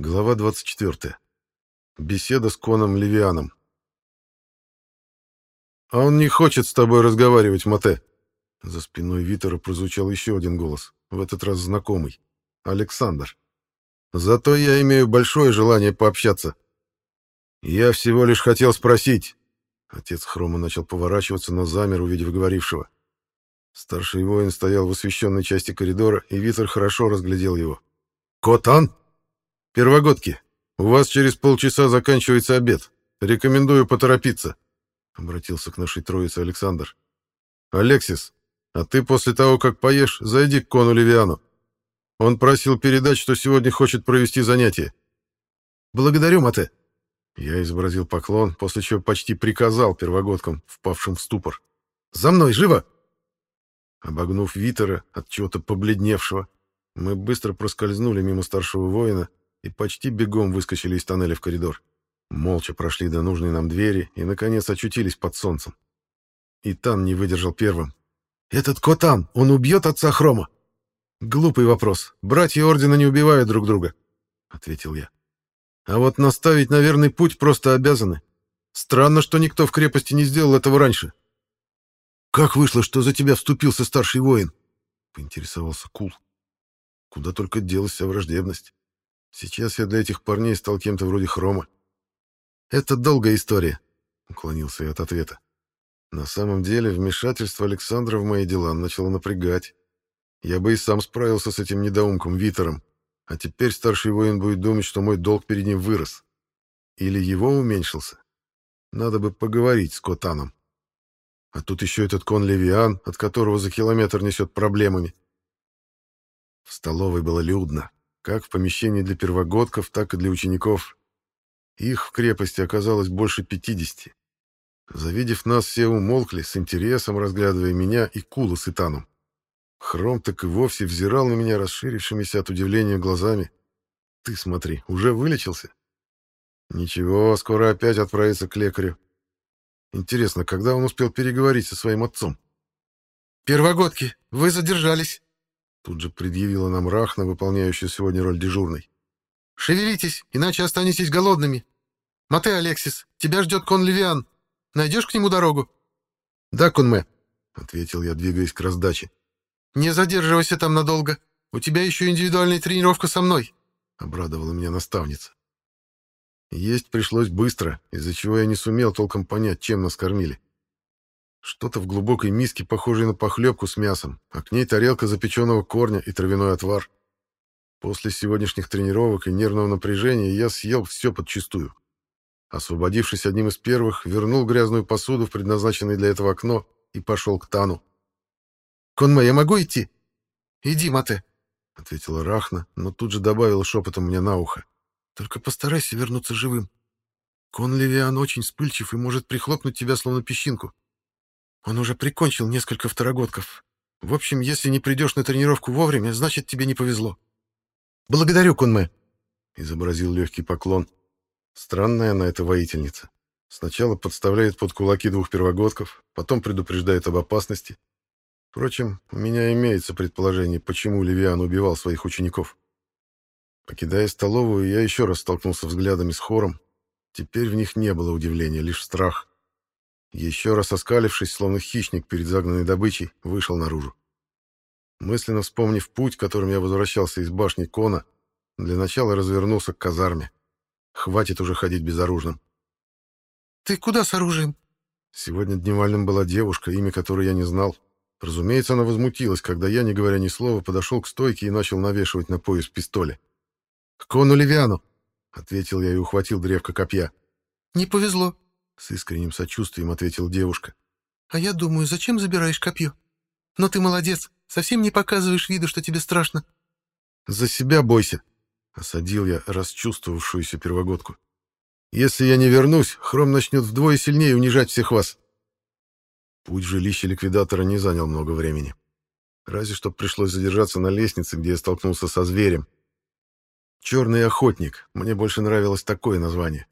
Глава 24. Беседа с Коном Левианом. «А он не хочет с тобой разговаривать, Мате!» За спиной Витера прозвучал еще один голос, в этот раз знакомый. Александр. «Зато я имею большое желание пообщаться. Я всего лишь хотел спросить...» Отец Хрома начал поворачиваться, но замер, увидев говорившего. Старший воин стоял в освещенной части коридора, и Витер хорошо разглядел его. «Котан?» «Первогодки, у вас через полчаса заканчивается обед. Рекомендую поторопиться», — обратился к нашей троице Александр. «Алексис, а ты после того, как поешь, зайди к кону Левиану. Он просил передать, что сегодня хочет провести занятие». «Благодарю, Мате». Я изобразил поклон, после чего почти приказал первогодкам, впавшим в ступор. «За мной, живо!» Обогнув Витера, от чего-то побледневшего, мы быстро проскользнули мимо старшего воина и почти бегом выскочили из тоннеля в коридор. Молча прошли до нужной нам двери и, наконец, очутились под солнцем. Итан не выдержал первым. «Этот Котан, он убьет отца Хрома?» «Глупый вопрос. Братья Ордена не убивают друг друга», — ответил я. «А вот наставить на верный путь просто обязаны. Странно, что никто в крепости не сделал этого раньше». «Как вышло, что за тебя вступился старший воин?» — поинтересовался Кул. Куда только делась вся враждебность. Сейчас я для этих парней стал кем-то вроде хрома. Это долгая история, уклонился я от ответа. На самом деле, вмешательство Александра в мои дела начало напрягать. Я бы и сам справился с этим недоумком Витером, а теперь старший воин будет думать, что мой долг перед ним вырос. Или его уменьшился. Надо бы поговорить с Котаном. А тут еще этот кон Левиан, от которого за километр несет проблемами. В столовой было людно как в помещении для первогодков, так и для учеников. Их в крепости оказалось больше пятидесяти. Завидев нас, все умолкли, с интересом разглядывая меня и Кула с Итаном. Хром так и вовсе взирал на меня расширившимися от удивления глазами. «Ты смотри, уже вылечился?» «Ничего, скоро опять отправится к лекарю. Интересно, когда он успел переговорить со своим отцом?» «Первогодки, вы задержались!» Тут же предъявила нам Рахна, выполняющая сегодня роль дежурной. «Шевелитесь, иначе останетесь голодными. Мате, Алексис, тебя ждет кон Левиан. Найдешь к нему дорогу?» «Да, конме», — ответил я, двигаясь к раздаче. «Не задерживайся там надолго. У тебя еще индивидуальная тренировка со мной», — обрадовала меня наставница. Есть пришлось быстро, из-за чего я не сумел толком понять, чем нас кормили. Что-то в глубокой миске, похожей на похлебку с мясом, а к ней тарелка запеченного корня и травяной отвар. После сегодняшних тренировок и нервного напряжения я съел все подчистую. Освободившись одним из первых, вернул грязную посуду в предназначенное для этого окно и пошел к Тану. «Конма, я могу идти?» «Иди, Мате», — ответила Рахна, но тут же добавила шепотом мне на ухо. «Только постарайся вернуться живым. Кон Левиан очень вспыльчив и может прихлопнуть тебя, словно песчинку. Он уже прикончил несколько второгодков. В общем, если не придешь на тренировку вовремя, значит, тебе не повезло. Благодарю, Кунме. Изобразил легкий поклон. Странная она эта воительница. Сначала подставляет под кулаки двух первогодков, потом предупреждает об опасности. Впрочем, у меня имеется предположение, почему Левиан убивал своих учеников. Покидая столовую, я еще раз столкнулся взглядами с хором. Теперь в них не было удивления, лишь страх. Еще раз оскалившись, словно хищник перед загнанной добычей, вышел наружу. Мысленно вспомнив путь, которым я возвращался из башни Кона, для начала развернулся к казарме. Хватит уже ходить безоружным. «Ты куда с оружием?» Сегодня дневальным была девушка, имя которой я не знал. Разумеется, она возмутилась, когда я, не говоря ни слова, подошел к стойке и начал навешивать на пояс пистоли. «К кону Левиану!» — ответил я и ухватил древко копья. «Не повезло», с искренним сочувствием ответила девушка. «А я думаю, зачем забираешь копье? Но ты молодец, совсем не показываешь виду, что тебе страшно». «За себя бойся», — осадил я расчувствовавшуюся первогодку. «Если я не вернусь, Хром начнет вдвое сильнее унижать всех вас». Путь в жилище ликвидатора не занял много времени. Разве что пришлось задержаться на лестнице, где я столкнулся со зверем. «Черный охотник» — мне больше нравилось такое название.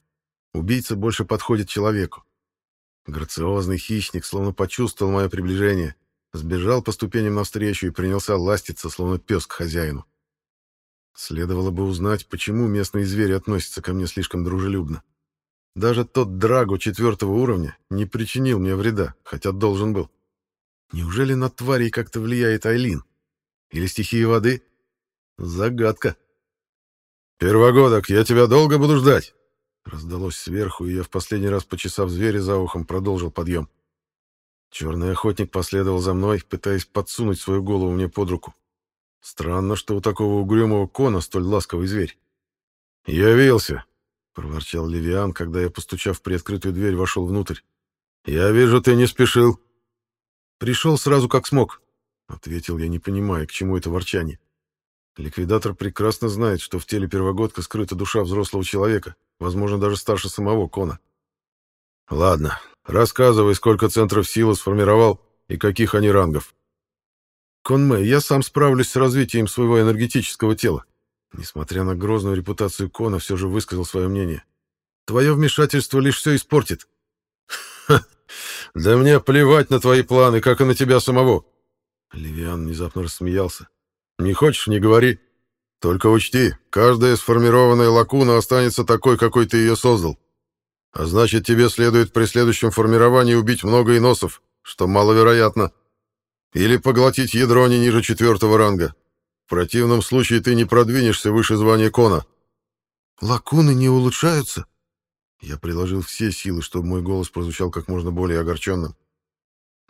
Убийца больше подходит человеку. Грациозный хищник словно почувствовал мое приближение, сбежал по ступеням навстречу и принялся ластиться, словно пес к хозяину. Следовало бы узнать, почему местные звери относятся ко мне слишком дружелюбно. Даже тот Драго четвертого уровня не причинил мне вреда, хотя должен был. Неужели на тварей как-то влияет Айлин? Или стихия воды? Загадка. «Первогодок, я тебя долго буду ждать!» Раздалось сверху, и я в последний раз, почесав зверя за ухом, продолжил подъем. Черный охотник последовал за мной, пытаясь подсунуть свою голову мне под руку. Странно, что у такого угрюмого кона столь ласковый зверь. «Явился!» — проворчал Левиан, когда я, постучав в приоткрытую дверь, вошел внутрь. «Я вижу, ты не спешил». «Пришел сразу как смог», — ответил я, не понимая, к чему это ворчание. Ликвидатор прекрасно знает, что в теле первогодка скрыта душа взрослого человека, возможно, даже старше самого Кона. Ладно, рассказывай, сколько центров силы сформировал и каких они рангов. Конме, я сам справлюсь с развитием своего энергетического тела. Несмотря на грозную репутацию Кона, все же высказал свое мнение. Твое вмешательство лишь все испортит. Ха, да мне плевать на твои планы, как и на тебя самого. Левиан внезапно рассмеялся. Не хочешь, не говори. Только учти, каждая сформированная лакуна останется такой, какой ты ее создал. А значит, тебе следует при следующем формировании убить много иносов, что маловероятно. Или поглотить ядро не ниже четвертого ранга. В противном случае ты не продвинешься выше звания кона. Лакуны не улучшаются? Я приложил все силы, чтобы мой голос прозвучал как можно более огорченным.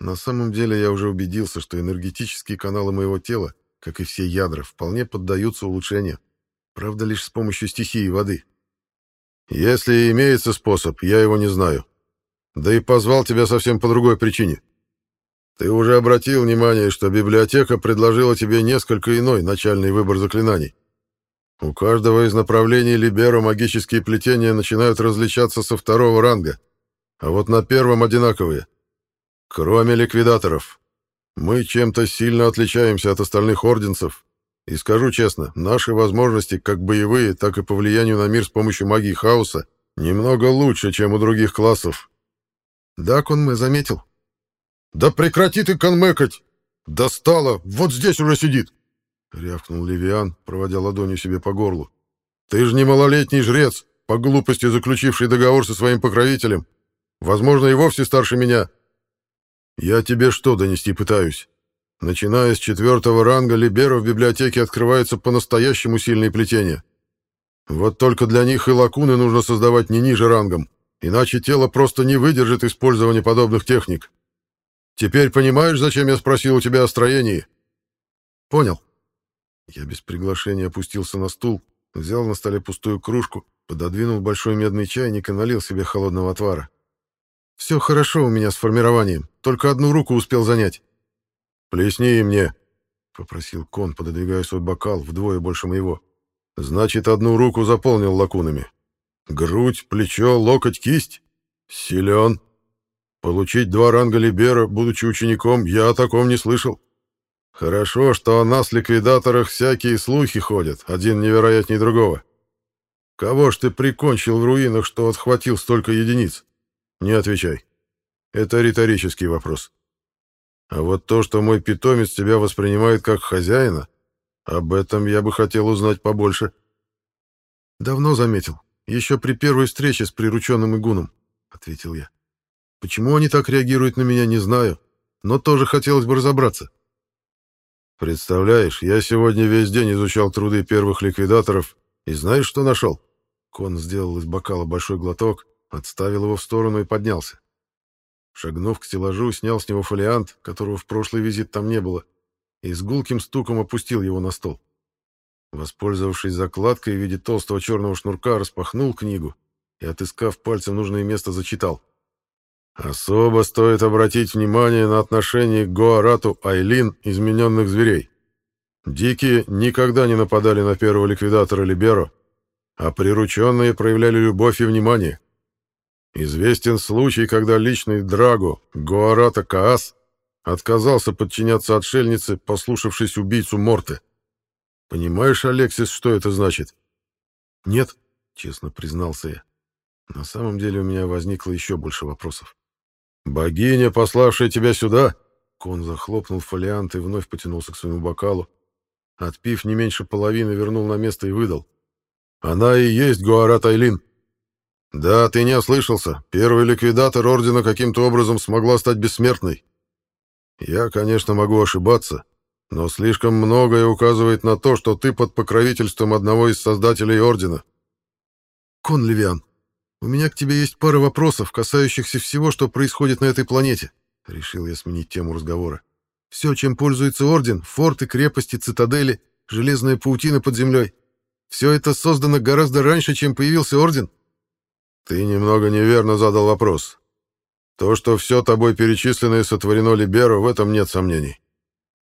На самом деле я уже убедился, что энергетические каналы моего тела как и все ядра, вполне поддаются улучшению. Правда, лишь с помощью стихии воды. Если имеется способ, я его не знаю. Да и позвал тебя совсем по другой причине. Ты уже обратил внимание, что библиотека предложила тебе несколько иной начальный выбор заклинаний. У каждого из направлений Либеро магические плетения начинают различаться со второго ранга, а вот на первом одинаковые. Кроме ликвидаторов. Мы чем-то сильно отличаемся от остальных орденцев, и скажу честно, наши возможности, как боевые, так и по влиянию на мир с помощью магии хаоса, немного лучше, чем у других классов. Да, Конме заметил. Да прекрати ты конмекать! Достало! Вот здесь уже сидит! Рявкнул Левиан, проводя ладонью себе по горлу. Ты же не малолетний жрец, по глупости заключивший договор со своим покровителем. Возможно, и вовсе старше меня. «Я тебе что донести пытаюсь? Начиная с четвертого ранга Либеро в библиотеке открываются по-настоящему сильные плетения. Вот только для них и лакуны нужно создавать не ниже рангом, иначе тело просто не выдержит использования подобных техник. Теперь понимаешь, зачем я спросил у тебя о строении?» «Понял». Я без приглашения опустился на стул, взял на столе пустую кружку, пододвинул большой медный чайник и налил себе холодного отвара. Все хорошо у меня с формированием, только одну руку успел занять. «Плесни мне», — попросил Кон, пододвигая свой бокал вдвое больше моего. «Значит, одну руку заполнил лакунами. Грудь, плечо, локоть, кисть? Силен. Получить два ранга Либера, будучи учеником, я о таком не слышал. Хорошо, что о нас, ликвидаторах, всякие слухи ходят, один невероятней другого. Кого ж ты прикончил в руинах, что отхватил столько единиц? Не отвечай. Это риторический вопрос. А вот то, что мой питомец тебя воспринимает как хозяина, об этом я бы хотел узнать побольше. Давно заметил. Еще при первой встрече с прирученным игуном, — ответил я. Почему они так реагируют на меня, не знаю, но тоже хотелось бы разобраться. Представляешь, я сегодня весь день изучал труды первых ликвидаторов, и знаешь, что нашел? Кон сделал из бокала большой глоток отставил его в сторону и поднялся. Шагнув к стеллажу, снял с него фолиант, которого в прошлый визит там не было, и с гулким стуком опустил его на стол. Воспользовавшись закладкой в виде толстого черного шнурка, распахнул книгу и, отыскав пальцем нужное место, зачитал. «Особо стоит обратить внимание на отношение к Гуарату Айлин измененных зверей. Дикие никогда не нападали на первого ликвидатора Либеро, а прирученные проявляли любовь и внимание. Известен случай, когда личный Драго Гуарата Каас отказался подчиняться отшельнице, послушавшись убийцу Морте. Понимаешь, Алексис, что это значит? Нет, честно признался я. На самом деле у меня возникло еще больше вопросов. Богиня, пославшая тебя сюда, Кон захлопнул фолиант и вновь потянулся к своему бокалу. Отпив не меньше половины, вернул на место и выдал. «Она и есть Гуарат Айлин». «Да, ты не ослышался. Первый ликвидатор Ордена каким-то образом смогла стать бессмертной. Я, конечно, могу ошибаться, но слишком многое указывает на то, что ты под покровительством одного из создателей Ордена». «Кон Левиан, у меня к тебе есть пара вопросов, касающихся всего, что происходит на этой планете», — решил я сменить тему разговора. «Все, чем пользуется Орден, форты, крепости, цитадели, железная паутина под землей, все это создано гораздо раньше, чем появился Орден?» «Ты немного неверно задал вопрос. То, что все тобой перечисленное сотворено Либеру, в этом нет сомнений.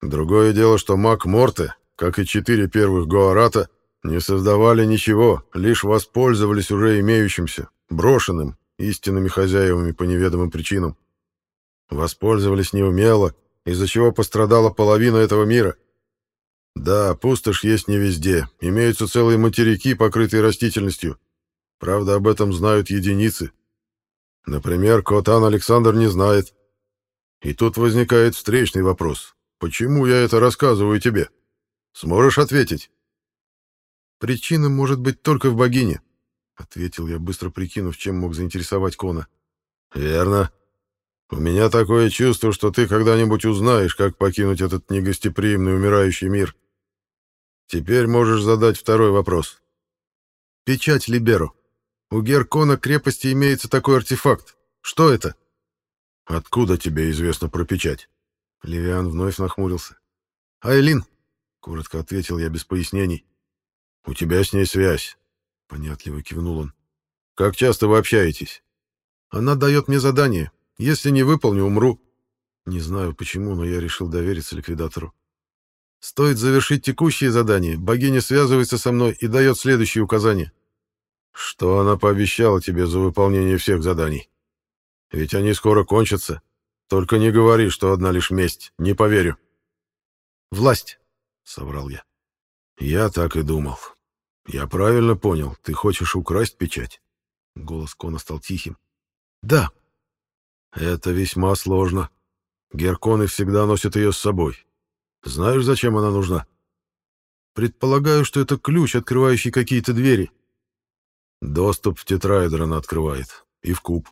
Другое дело, что маг Морте, как и четыре первых Гоарата, не создавали ничего, лишь воспользовались уже имеющимся, брошенным, истинными хозяевами по неведомым причинам. Воспользовались неумело, из-за чего пострадала половина этого мира. Да, пустошь есть не везде, имеются целые материки, покрытые растительностью. Правда, об этом знают единицы. Например, Котан Александр не знает. И тут возникает встречный вопрос. Почему я это рассказываю тебе? Сможешь ответить? Причина может быть только в богине, ответил я, быстро прикинув, чем мог заинтересовать Кона. Верно. У меня такое чувство, что ты когда-нибудь узнаешь, как покинуть этот негостеприимный умирающий мир. Теперь можешь задать второй вопрос. Печать Либеру. У Геркона крепости имеется такой артефакт. Что это? Откуда тебе известно про печать? Левиан вновь нахмурился. Айлин, коротко ответил я без пояснений. У тебя с ней связь, понятливо кивнул он. Как часто вы общаетесь? Она дает мне задание. Если не выполню, умру. Не знаю почему, но я решил довериться ликвидатору. Стоит завершить текущее задание, богиня связывается со мной и дает следующие указания. Что она пообещала тебе за выполнение всех заданий? Ведь они скоро кончатся. Только не говори, что одна лишь месть. Не поверю. Власть, соврал я. Я так и думал. Я правильно понял. Ты хочешь украсть печать? Голос Кона стал тихим. Да. Это весьма сложно. Герконы всегда носят ее с собой. Знаешь, зачем она нужна? Предполагаю, что это ключ, открывающий какие-то двери. Доступ в тетраэдр открывает. И в куб.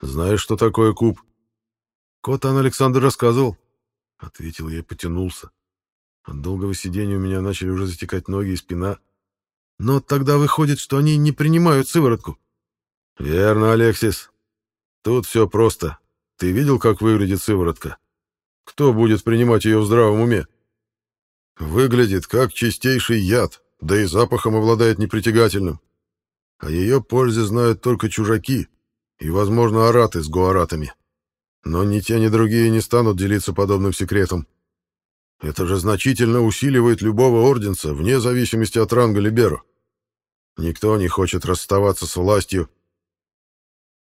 Знаешь, что такое куб? Котан Александр рассказывал. Ответил я и потянулся. От долгого сидения у меня начали уже затекать ноги и спина. Но тогда выходит, что они не принимают сыворотку. Верно, Алексис. Тут все просто. Ты видел, как выглядит сыворотка? Кто будет принимать ее в здравом уме? Выглядит как чистейший яд, да и запахом обладает непритягательным. О ее пользе знают только чужаки и, возможно, араты с гуаратами. Но ни те, ни другие не станут делиться подобным секретом. Это же значительно усиливает любого орденца, вне зависимости от ранга Либеру. Никто не хочет расставаться с властью.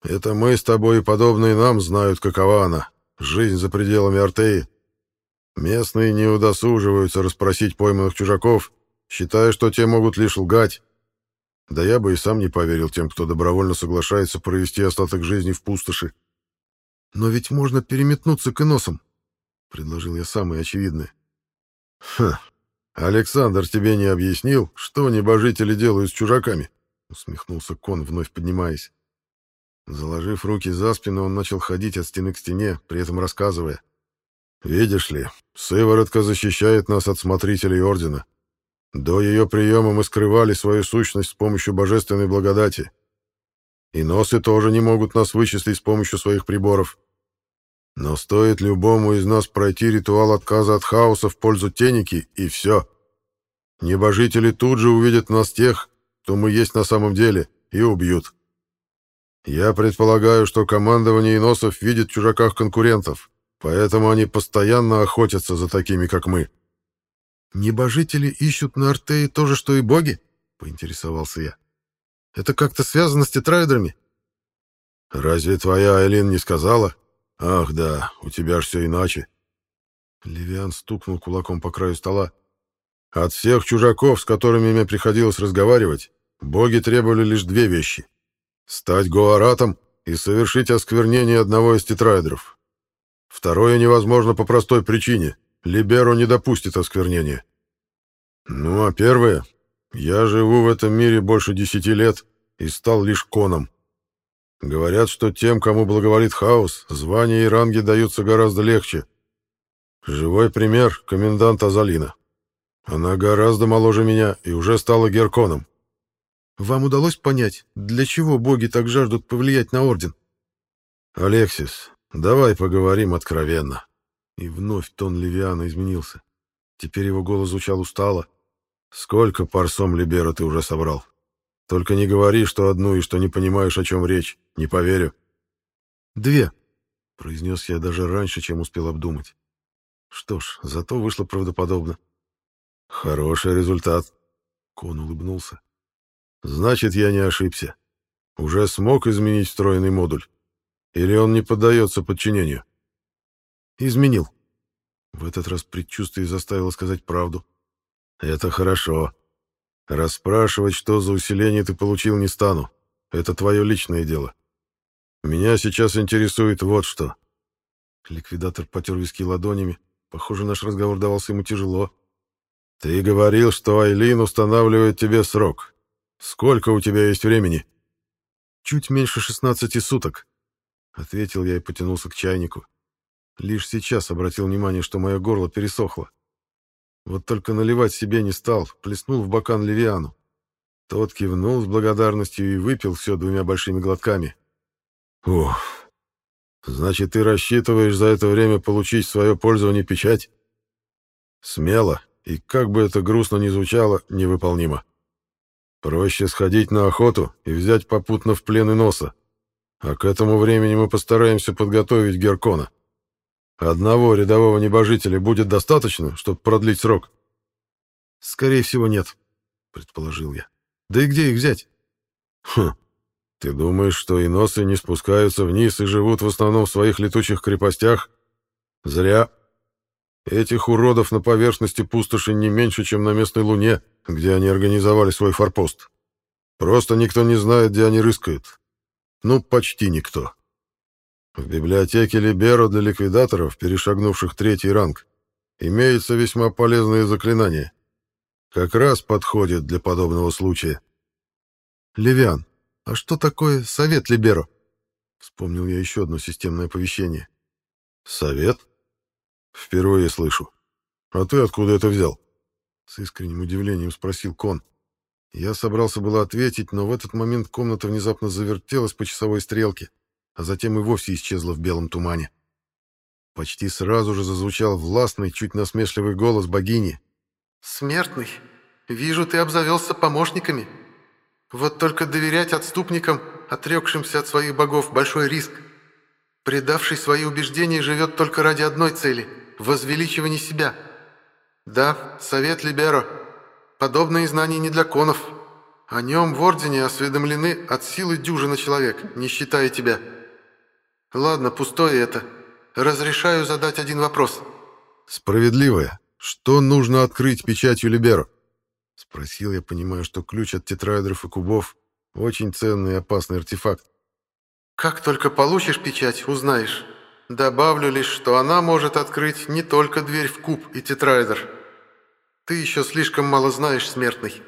Это мы с тобой и подобные нам знают, какова она, жизнь за пределами Артеи. Местные не удосуживаются расспросить пойманных чужаков, считая, что те могут лишь лгать. Да я бы и сам не поверил тем, кто добровольно соглашается провести остаток жизни в пустоши. Но ведь можно переметнуться к иносам, — предложил я самое очевидное. Хм, Александр тебе не объяснил, что небожители делают с чужаками? — усмехнулся Кон, вновь поднимаясь. Заложив руки за спину, он начал ходить от стены к стене, при этом рассказывая. «Видишь ли, сыворотка защищает нас от смотрителей Ордена. До ее приема мы скрывали свою сущность с помощью божественной благодати. И носы тоже не могут нас вычислить с помощью своих приборов. Но стоит любому из нас пройти ритуал отказа от хаоса в пользу теники, и все. Небожители тут же увидят нас тех, кто мы есть на самом деле, и убьют. Я предполагаю, что командование иносов видит в чужаках конкурентов, поэтому они постоянно охотятся за такими, как мы. «Небожители ищут на Артее то же, что и боги?» — поинтересовался я. «Это как-то связано с тетраэдрами?» «Разве твоя Айлин не сказала? Ах, да, у тебя ж все иначе». Левиан стукнул кулаком по краю стола. «От всех чужаков, с которыми мне приходилось разговаривать, боги требовали лишь две вещи — стать Гоаратом и совершить осквернение одного из тетраэдров. Второе невозможно по простой причине — Либеро не допустит осквернения. Ну, а первое, я живу в этом мире больше десяти лет и стал лишь коном. Говорят, что тем, кому благоволит хаос, звания и ранги даются гораздо легче. Живой пример — комендант Азалина. Она гораздо моложе меня и уже стала герконом. Вам удалось понять, для чего боги так жаждут повлиять на Орден? Алексис, давай поговорим откровенно. И вновь тон Левиана изменился. Теперь его голос звучал устало. Сколько парсом Либера ты уже собрал? Только не говори, что одну и что не понимаешь, о чем речь. Не поверю. Две, произнес я даже раньше, чем успел обдумать. Что ж, зато вышло правдоподобно. Хороший результат. Кон улыбнулся. Значит, я не ошибся. Уже смог изменить встроенный модуль? Или он не поддается подчинению? Изменил. В этот раз предчувствие заставило сказать правду. Это хорошо. Расспрашивать, что за усиление ты получил, не стану. Это твое личное дело. Меня сейчас интересует вот что. Ликвидатор потер виски ладонями. Похоже, наш разговор давался ему тяжело. Ты говорил, что Айлин устанавливает тебе срок. Сколько у тебя есть времени? Чуть меньше шестнадцати суток, ответил я и потянулся к чайнику. Лишь сейчас обратил внимание, что мое горло пересохло. Вот только наливать себе не стал, плеснул в бокан Левиану. Тот кивнул с благодарностью и выпил все двумя большими глотками. «Ух, значит, ты рассчитываешь за это время получить в свое пользование печать?» «Смело, и как бы это грустно ни звучало, невыполнимо. Проще сходить на охоту и взять попутно в плен и носа. А к этому времени мы постараемся подготовить Геркона. Одного рядового небожителя будет достаточно, чтобы продлить срок? Скорее всего, нет, предположил я. Да и где их взять? Хм. Ты думаешь, что иносы не спускаются вниз и живут в основном в своих летучих крепостях? Зря. Этих уродов на поверхности пустоши не меньше, чем на местной луне, где они организовали свой форпост. Просто никто не знает, где они рыскают. Ну, почти никто. В библиотеке Либеро для ликвидаторов, перешагнувших третий ранг, имеется весьма полезное заклинание. Как раз подходит для подобного случая. Левиан, а что такое Совет Либеро? Вспомнил я еще одно системное оповещение. Совет? Впервые слышу. А ты откуда это взял? С искренним удивлением спросил Кон. Я собрался было ответить, но в этот момент комната внезапно завертелась по часовой стрелке, а затем и вовсе исчезла в белом тумане. Почти сразу же зазвучал властный, чуть насмешливый голос богини. «Смертный, вижу, ты обзавелся помощниками. Вот только доверять отступникам, отрекшимся от своих богов, большой риск. Предавший свои убеждения живет только ради одной цели — возвеличивания себя. Да, совет Либеро. Подобные знания не для конов. О нем в Ордене осведомлены от силы дюжины человек, не считая тебя. Ладно, пустое это. Разрешаю задать один вопрос. Справедливое. Что нужно открыть печатью Либеро? Спросил я, понимая, что ключ от тетраэдров и кубов — очень ценный и опасный артефакт. Как только получишь печать, узнаешь. Добавлю лишь, что она может открыть не только дверь в куб и тетраэдр. Ты еще слишком мало знаешь, смертный.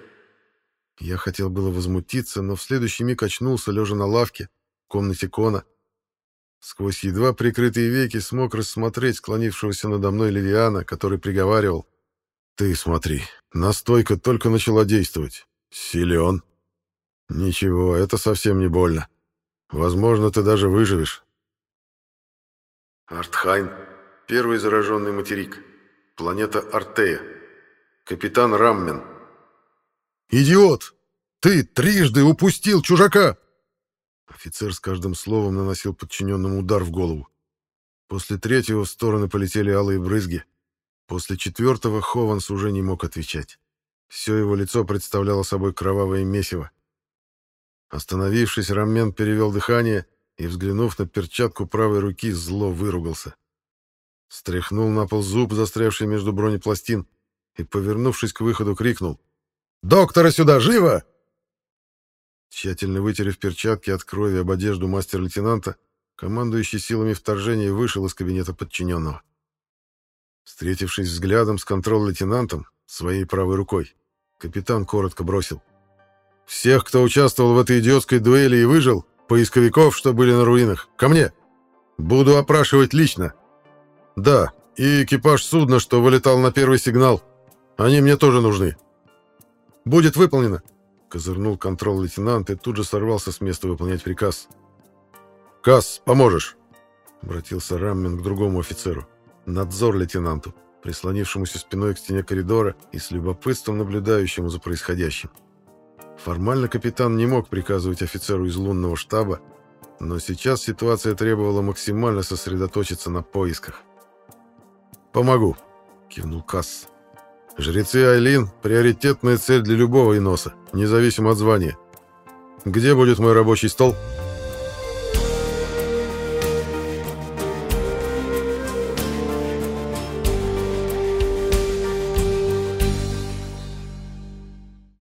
Я хотел было возмутиться, но в следующий миг очнулся, лежа на лавке, в комнате Кона. Сквозь едва прикрытые веки смог рассмотреть склонившегося надо мной Левиана, который приговаривал. «Ты смотри, настойка только начала действовать. Силен. Ничего, это совсем не больно. Возможно, ты даже выживешь. Артхайн. Первый зараженный материк. Планета Артея. Капитан Раммен. «Идиот! Ты трижды упустил чужака!» Офицер с каждым словом наносил подчиненному удар в голову. После третьего в стороны полетели алые брызги. После четвертого Хованс уже не мог отвечать. Все его лицо представляло собой кровавое месиво. Остановившись, Рамен перевел дыхание и, взглянув на перчатку правой руки, зло выругался. Стряхнул на пол зуб, застрявший между бронепластин, и, повернувшись к выходу, крикнул «Доктора сюда! Живо!» Тщательно вытерев перчатки от крови об одежду мастер-лейтенанта, командующий силами вторжения вышел из кабинета подчиненного. Встретившись взглядом с контроль-лейтенантом, своей правой рукой. Капитан коротко бросил. «Всех, кто участвовал в этой идиотской дуэли и выжил, поисковиков, что были на руинах, ко мне. Буду опрашивать лично. Да, и экипаж судна, что вылетал на первый сигнал. Они мне тоже нужны». «Будет выполнено», — козырнул контрол-лейтенант и тут же сорвался с места выполнять приказ. «Касс, поможешь?» — обратился Раммин к другому офицеру. «Надзор лейтенанту» прислонившемуся спиной к стене коридора и с любопытством наблюдающему за происходящим. Формально капитан не мог приказывать офицеру из лунного штаба, но сейчас ситуация требовала максимально сосредоточиться на поисках. «Помогу», — кивнул Касс. «Жрецы Айлин — приоритетная цель для любого иноса, независимо от звания. Где будет мой рабочий стол?»